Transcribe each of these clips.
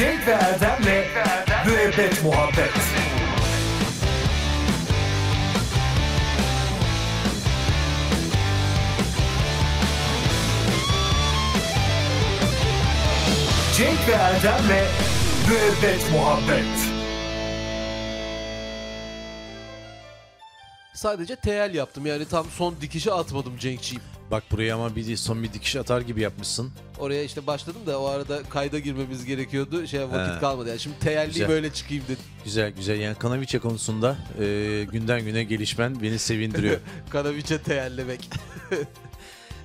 Cenk ve Erdem'le Müebbet Muhabbet. Cenk ve Erdem'le Müebbet Muhabbet. Sadece TL yaptım. Yani tam son dikişi atmadım Cenkçiyim. Bak buraya ama bir son bir dikiş atar gibi yapmışsın. Oraya işte başladım da o arada kayda girmemiz gerekiyordu. Şey vakit He. kalmadı. Yani şimdi teyelli Güzel. böyle çıkayım dedim. Güzel güzel. Yani Kanaviçe konusunda e, günden güne gelişmen beni sevindiriyor. Kanaviçe teyellemek.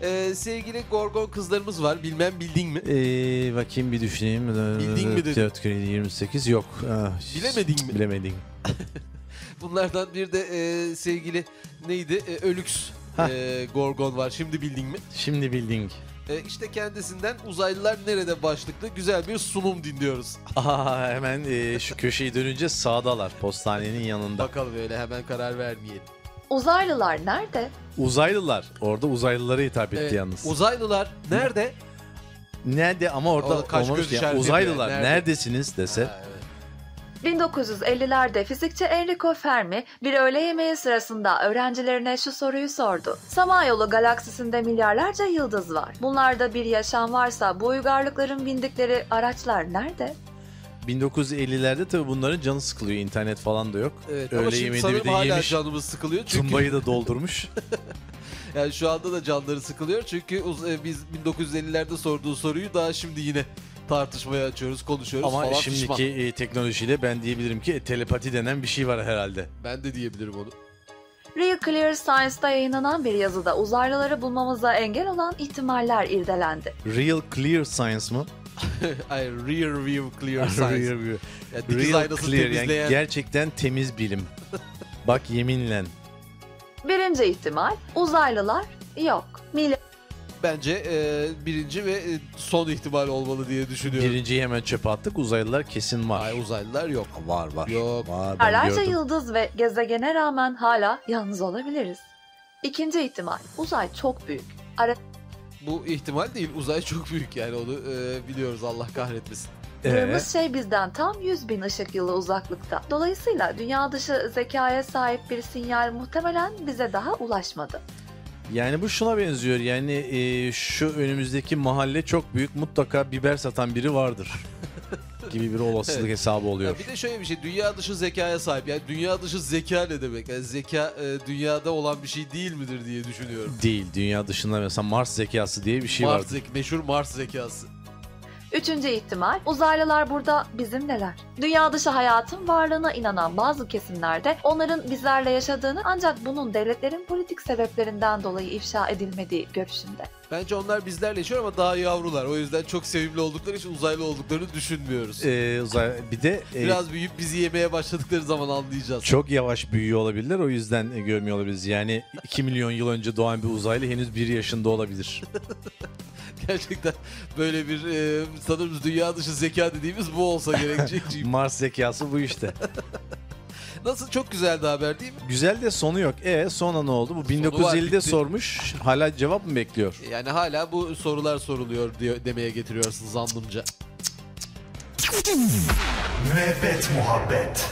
Ee, sevgili Gorgon kızlarımız var. Bilmem bildin mi? e, bakayım bir düşüneyim. Bildin mi dedin? 4 kere 28 yok. Ah, Bilemedin mi? Bilemedin. Bunlardan bir de e, sevgili neydi? E, Ölüks. E, Gorgon var. Şimdi bildin mi? Şimdi bildin. E, işte kendisinden uzaylılar nerede başlıklı güzel bir sunum dinliyoruz. Aa, hemen e, şu köşeyi dönünce sağdalar postanenin yanında. Bakalım öyle hemen karar vermeyelim. Uzaylılar nerede? Uzaylılar. Orada uzaylılara hitap etti Evet, yalnız. Uzaylılar nerede? Nerede ama orada Orada olmamış göz ya. işareti Uzaylılar yani, nerede? neredesiniz dese. Ha, evet. 1950'lerde fizikçi Enrico Fermi bir öğle yemeği sırasında öğrencilerine şu soruyu sordu. Samanyolu galaksisinde milyarlarca yıldız var. Bunlarda bir yaşam varsa bu uygarlıkların bindikleri araçlar nerede? 1950'lerde tabii bunların canı sıkılıyor. internet falan da yok. Evet, ama Öğle şimdi yemeğini sanırım bir de hala yemiş. canımız sıkılıyor. Çünkü Tumbayı da doldurmuş. yani şu anda da canları sıkılıyor. Çünkü uz- e, biz 1950'lerde sorduğu soruyu daha şimdi yine tartışmaya açıyoruz, konuşuyoruz Ama falan şimdiki pişman. e, teknolojiyle ben diyebilirim ki e, telepati denen bir şey var herhalde. Ben de diyebilirim onu. Real Clear Science'da yayınlanan bir yazıda uzaylıları bulmamıza engel olan ihtimaller irdelendi. Real Clear Science mı? Hayır, rear view clear science. Real, view. Yani dikiz Real aynası Clear yani temizleyen. gerçekten temiz bilim. Bak yeminle. Birinci ihtimal uzaylılar yok. Milyar Bence e, birinci ve e, son ihtimal olmalı diye düşünüyorum. Birinciyi hemen çöpe attık. Uzaylılar kesin var. Ay uzaylılar yok. var var. Yok. Var ben gördüm. yıldız ve gezegene rağmen hala yalnız olabiliriz. İkinci ihtimal, uzay çok büyük. Bu ihtimal değil. Uzay çok büyük yani onu e, biliyoruz Allah kahretmesin. Ee, Aradığımız şey bizden tam 100 bin ışık yılı uzaklıkta. Dolayısıyla dünya dışı zekaya sahip bir sinyal muhtemelen bize daha ulaşmadı. Yani bu şuna benziyor. Yani e, şu önümüzdeki mahalle çok büyük. Mutlaka biber satan biri vardır. gibi bir olasılık Evet. hesabı oluyor. Ya bir de şöyle bir şey dünya dışı zekaya sahip. Yani dünya dışı zeka ne demek? Yani zeka e, dünyada olan bir şey değil midir diye düşünüyorum. Değil. Dünya dışında mesela Mars zekası diye bir şey Mars var. zek- meşhur Mars zekası. Üçüncü ihtimal, uzaylılar burada bizimleler. Dünya dışı hayatın varlığına inanan bazı kesimlerde onların bizlerle yaşadığını ancak bunun devletlerin politik sebeplerinden dolayı ifşa edilmediği görüşünde. Bence onlar bizlerle yaşıyor ama daha yavrular. O yüzden çok sevimli oldukları için uzaylı olduklarını düşünmüyoruz. Ee, uzay, bir de e, Biraz büyüyüp bizi yemeye başladıkları zaman anlayacağız. çok yavaş büyüyor olabilirler. O yüzden e, görmüyor olabiliriz. Yani 2 milyon yıl önce doğan bir uzaylı henüz 1 yaşında olabilir. Gerçekten böyle bir e, sanırım dünya dışı zeka dediğimiz bu olsa gerekecek. Mars zekası bu işte. Nasıl çok güzeldi haber değil mi? Güzel de sonu yok. E sonra ne oldu? Bu var, 1950'de bitti. sormuş. Hala cevap mı bekliyor? Yani hala bu sorular soruluyor diyor, demeye getiriyorsun zannımca. Müebbet Muhabbet